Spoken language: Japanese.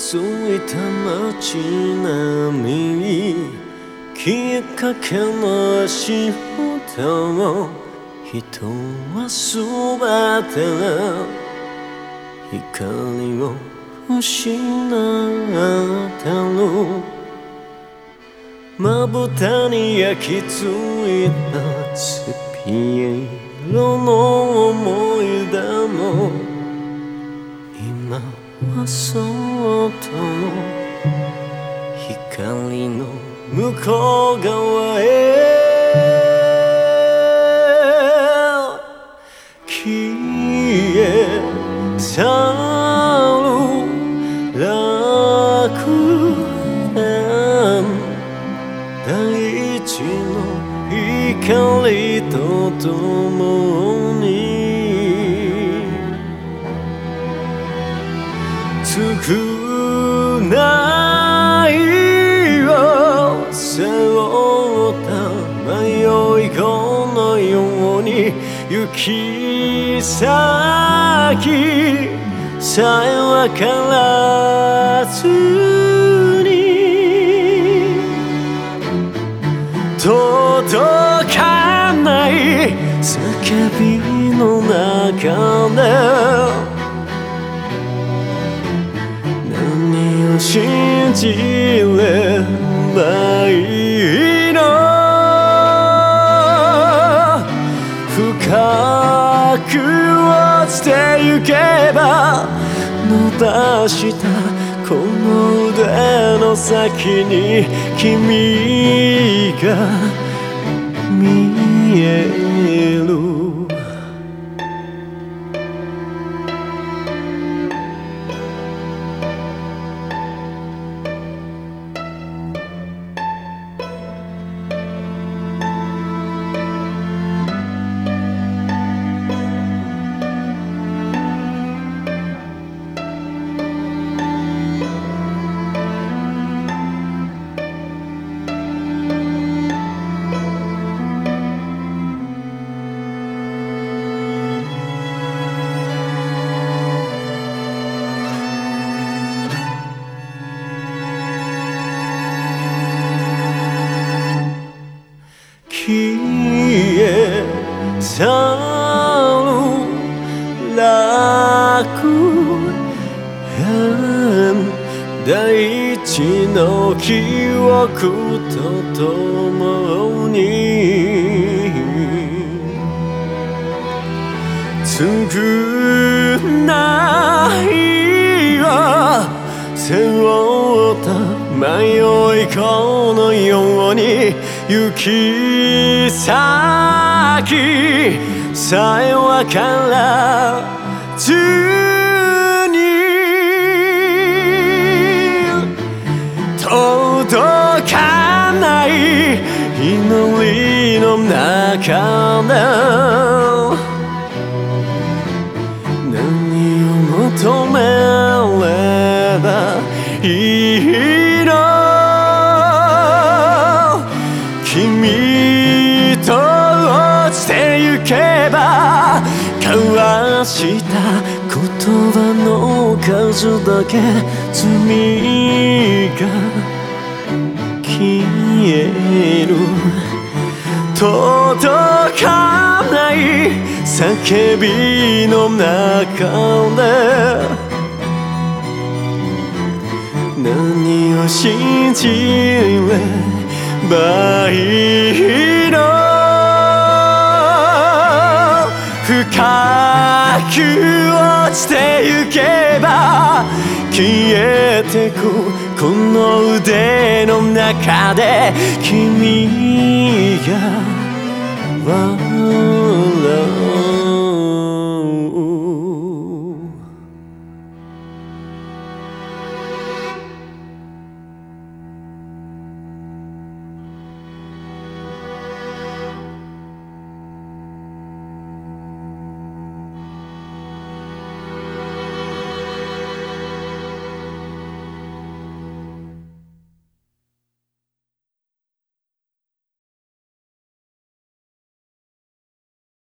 凍りついた街並み消えかけの足音を人はすべて光を失ってるまぶたに焼き付いたスピエロの思い出も今はそっと光の向こう。側へ消え去る楽園大地の光と共に少ないを背負った迷い子のように行き先さえわからずに届かない叫びの中で信じればいいの？深く落ちてゆけば伸ばしたこの腕の先に君が見える。消え去る楽園大地の記憶とともに少ないは背負った迷い子のように行き先さえわからずに届かない祈りの中で何を求めればいいした言葉の数だけ罪が消える。届かない叫びの中で。何を信じればいいの深く落ちてゆけば消えてくこの腕の中で君が笑